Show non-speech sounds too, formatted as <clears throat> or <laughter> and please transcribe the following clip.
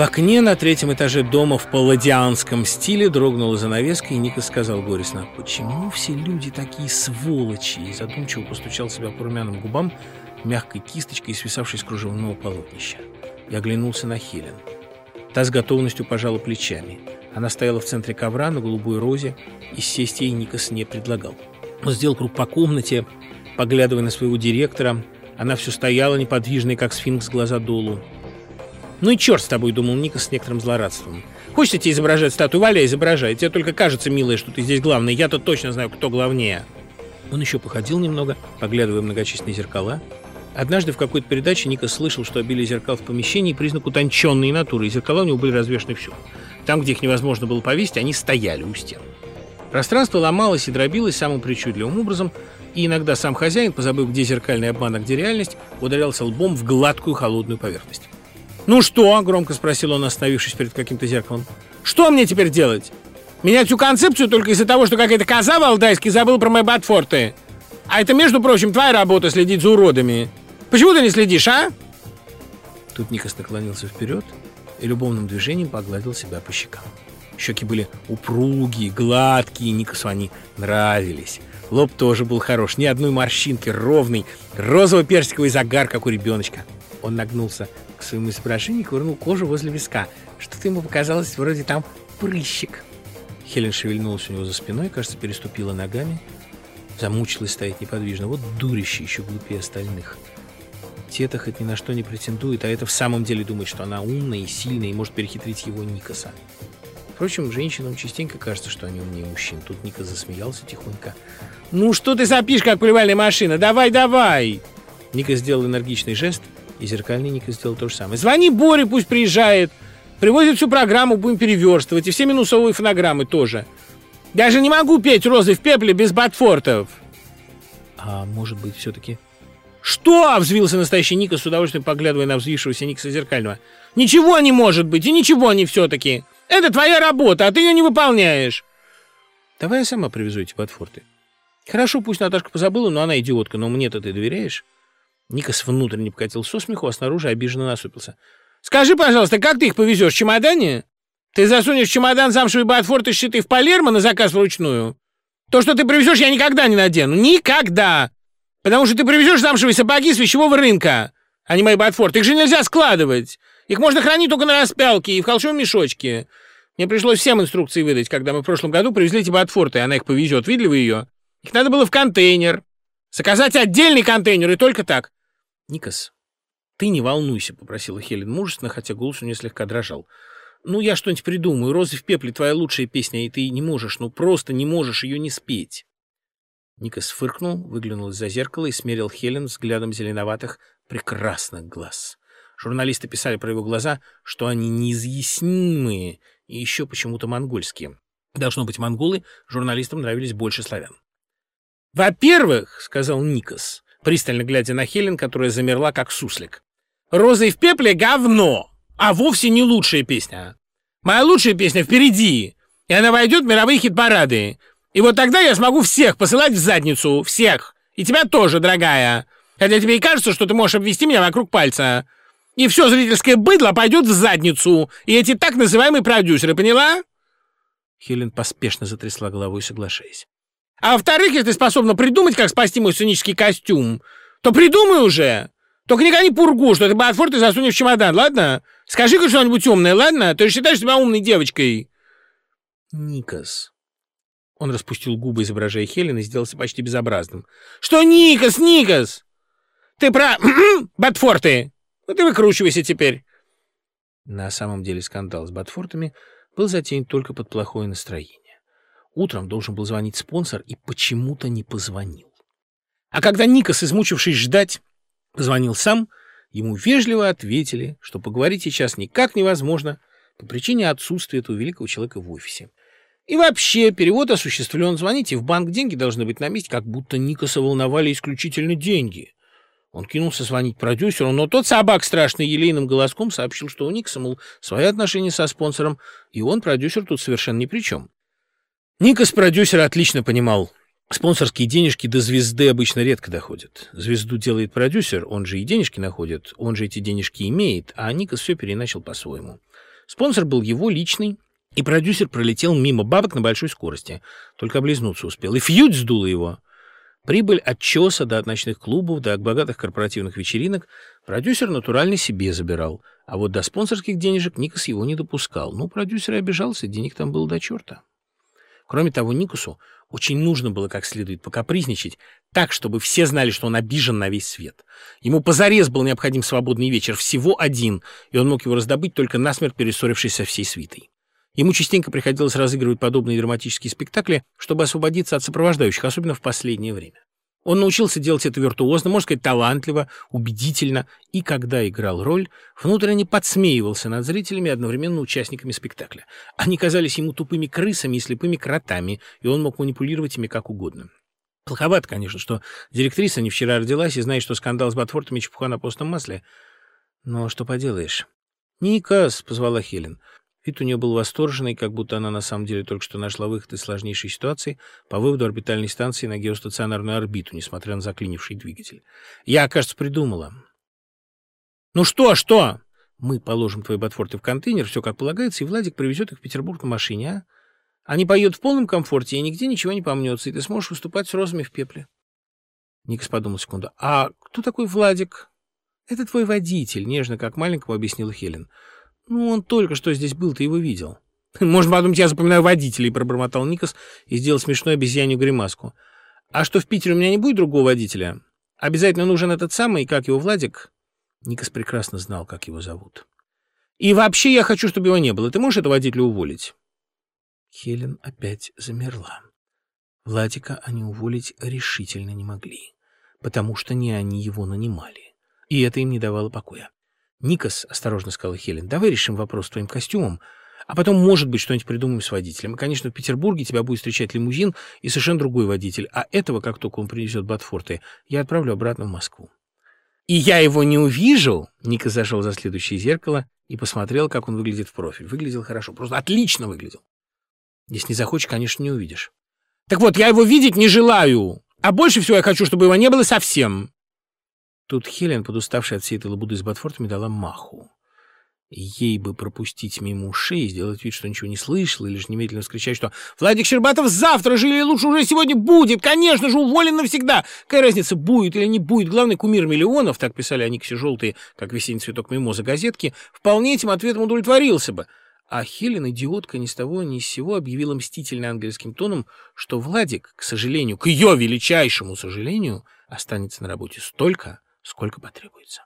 В окне на третьем этаже дома в палладианском стиле дрогнула занавеска, и Ника сказал горестно, «Почему все люди такие сволочи?» И задумчиво постучал себя по румяным губам мягкой кисточкой, свисавшей с кружевного полотнища. Я оглянулся на Хелен. Та с готовностью пожала плечами. Она стояла в центре ковра на голубой розе, и сесть ей Никас не предлагал. Он сделал круг по комнате, поглядывая на своего директора. Она все стояла неподвижная, как сфинкс, глаза долу. «Ну и черт с тобой», — думал Ника с некоторым злорадством. «Хочешь тебе изображать статую? Валя, изображай. Тебе только кажется, милая, что ты здесь главный. Я-то точно знаю, кто главнее». Он еще походил немного, поглядывая многочисленные зеркала. Однажды в какой-то передаче Ника слышал, что обилие зеркал в помещении – признак утонченной натуры, и зеркала у него были развешаны всюду. Там, где их невозможно было повесить, они стояли у стен. Пространство ломалось и дробилось самым причудливым образом, и иногда сам хозяин, позабыв, где зеркальный обман, а где реальность, ударялся лбом в гладкую холодную поверхность. «Ну что?» – громко спросил он, остановившись перед каким-то зеркалом. «Что мне теперь делать? Менять всю концепцию только из-за того, что какая-то коза валдайский забыл про мои ботфорты. А это, между прочим, твоя работа следить за уродами. Почему ты не следишь, а?» Тут Никас наклонился вперед и любовным движением погладил себя по щекам. Щеки были упругие, гладкие, Никасу они нравились. Лоб тоже был хорош, ни одной морщинки, ровный, розово-персиковый загар, как у ребеночка. Он нагнулся к своему изображению и ковырнул кожу возле виска. Что-то ему показалось вроде там прыщик. Хелен шевельнулась у него за спиной, кажется, переступила ногами. Замучилась стоять неподвижно. Вот дурище еще глупее остальных. Те-то хоть ни на что не претендует, а это в самом деле думает, что она умная и сильная и может перехитрить его Никаса. Впрочем, женщинам частенько кажется, что они умнее мужчин. Тут Ника засмеялся тихонько. «Ну что ты сопишь, как поливальная машина? Давай, давай!» Ника сделал энергичный жест – и зеркальный сделал то же самое. Звони Боре, пусть приезжает. Привозит всю программу, будем переверстывать. И все минусовые фонограммы тоже. Я же не могу петь «Розы в пепле» без Батфортов. А может быть, все-таки... «Что?» — взвился настоящий Ника, с удовольствием поглядывая на взвившегося Никса зеркального. «Ничего не может быть, и ничего не все-таки. Это твоя работа, а ты ее не выполняешь». «Давай я сама привезу эти Батфорты». «Хорошо, пусть Наташка позабыла, но она идиотка, но мне-то ты доверяешь?» Никас внутренне покатил со смеху, а снаружи обиженно насупился. «Скажи, пожалуйста, как ты их повезешь? В чемодане? Ты засунешь чемодан замшевый ботфорт и щиты в Палермо на заказ вручную? То, что ты привезешь, я никогда не надену. Никогда! Потому что ты привезешь замшевые сапоги с вещевого рынка, а не мои ботфорты. Их же нельзя складывать. Их можно хранить только на распялке и в холщовом мешочке. Мне пришлось всем инструкции выдать, когда мы в прошлом году привезли эти ботфорты, и она их повезет. Видели вы ее? Их надо было в контейнер. Заказать отдельный контейнер, и только так. «Никас, ты не волнуйся», — попросила Хелен мужественно, хотя голос у нее слегка дрожал. «Ну, я что-нибудь придумаю. «Розы в пепле» — твоя лучшая песня, и ты не можешь, ну просто не можешь ее не спеть». Никас фыркнул, выглянул из-за зеркала и смерил Хелен взглядом зеленоватых прекрасных глаз. Журналисты писали про его глаза, что они неизъяснимые и еще почему-то монгольские. Должно быть, монголы журналистам нравились больше славян. «Во-первых, — сказал Никас, пристально глядя на Хелен, которая замерла, как суслик. «Розы в пепле — говно, а вовсе не лучшая песня. Моя лучшая песня впереди, и она войдет в мировые хит-парады. И вот тогда я смогу всех посылать в задницу, всех, и тебя тоже, дорогая. Хотя тебе и кажется, что ты можешь обвести меня вокруг пальца. И все зрительское быдло пойдет в задницу, и эти так называемые продюсеры, поняла?» Хелен поспешно затрясла головой, соглашаясь. А во-вторых, если ты способна придумать, как спасти мой сценический костюм, то придумай уже. Только не гони пургу, что ты Батфорд и засунешь в чемодан, ладно? Скажи-ка что-нибудь умное, ладно? Ты же считаешь себя умной девочкой. Никас. Он распустил губы, изображая Хелен, и сделался почти безобразным. Что Никас, Никас? Ты про <clears throat> Батфорты? Ну ты выкручивайся теперь. На самом деле скандал с Батфортами был затеян только под плохое настроение. Утром должен был звонить спонсор и почему-то не позвонил. А когда Никас, измучившись ждать, позвонил сам, ему вежливо ответили, что поговорить сейчас никак невозможно по причине отсутствия этого великого человека в офисе. И вообще, перевод осуществлен. Звоните в банк, деньги должны быть на месте, как будто Никаса волновали исключительно деньги. Он кинулся звонить продюсеру, но тот собак страшный елейным голоском сообщил, что у Никаса, мол, свои отношения со спонсором, и он, продюсер, тут совершенно ни при чем. Никас, продюсер, отлично понимал. Спонсорские денежки до звезды обычно редко доходят. Звезду делает продюсер, он же и денежки находит, он же эти денежки имеет, а Никас все переначал по-своему. Спонсор был его личный, и продюсер пролетел мимо бабок на большой скорости. Только облизнуться успел. И фьють сдуло его. Прибыль от чеса до от ночных клубов, до богатых корпоративных вечеринок продюсер натурально себе забирал. А вот до спонсорских денежек Никос его не допускал. Ну, продюсер и обижался, денег там было до черта. Кроме того, Никусу очень нужно было как следует покапризничать, так, чтобы все знали, что он обижен на весь свет. Ему позарез был необходим свободный вечер, всего один, и он мог его раздобыть только насмерть перессорившись со всей свитой. Ему частенько приходилось разыгрывать подобные драматические спектакли, чтобы освободиться от сопровождающих, особенно в последнее время. Он научился делать это виртуозно, можно сказать, талантливо, убедительно, и когда играл роль, внутренне подсмеивался над зрителями, одновременно участниками спектакля. Они казались ему тупыми крысами и слепыми кротами, и он мог манипулировать ими как угодно. Плоховато, конечно, что директриса не вчера родилась и знает, что скандал с Ботфортом чепуха на постном масле. Но что поделаешь? «Никас!» — позвала Хелен. Вид у нее был восторженный, как будто она на самом деле только что нашла выход из сложнейшей ситуации по выводу орбитальной станции на геостационарную орбиту, несмотря на заклинивший двигатель. «Я, кажется, придумала». «Ну что, что?» «Мы положим твои ботфорты в контейнер, все как полагается, и Владик привезет их в Петербург на машине, а? Они поют в полном комфорте, и нигде ничего не помнется, и ты сможешь выступать с розами в пепле». Никас подумал секунду. «А кто такой Владик?» «Это твой водитель», — нежно, как маленькому объяснила Хелен. «Ну, он только что здесь был, ты его видел». <laughs> «Может, подумать, я запоминаю водителей», — пробормотал Никас и сделал смешную обезьянью гримаску. «А что, в Питере у меня не будет другого водителя? Обязательно нужен этот самый, как его, Владик?» Никас прекрасно знал, как его зовут. «И вообще я хочу, чтобы его не было. Ты можешь этого водителя уволить?» Хелен опять замерла. Владика они уволить решительно не могли, потому что не они его нанимали. И это им не давало покоя. «Никас», — осторожно сказала Хелен, — «давай решим вопрос с твоим костюмом, а потом, может быть, что-нибудь придумаем с водителем. конечно, в Петербурге тебя будет встречать лимузин и совершенно другой водитель, а этого, как только он принесет Батфорты, я отправлю обратно в Москву». «И я его не увижу?» Ника зашел за следующее зеркало и посмотрел, как он выглядит в профиль. Выглядел хорошо, просто отлично выглядел. Если не захочешь, конечно, не увидишь. «Так вот, я его видеть не желаю, а больше всего я хочу, чтобы его не было совсем». Тут Хелен, подуставшая от всей этой лабуды с ботфортами, дала маху. Ей бы пропустить мимо ушей, сделать вид, что ничего не слышала, или же немедленно скричать, что «Владик Щербатов завтра же или лучше уже сегодня будет! Конечно же, уволен навсегда! Какая разница, будет или не будет? Главный кумир миллионов, так писали они все желтые, как весенний цветок мимоза газетки, вполне этим ответом удовлетворился бы». А Хелен, идиотка, ни с того ни с сего объявила мстительно ангельским тоном, что Владик, к сожалению, к ее величайшему сожалению, останется на работе столько, сколько потребуется.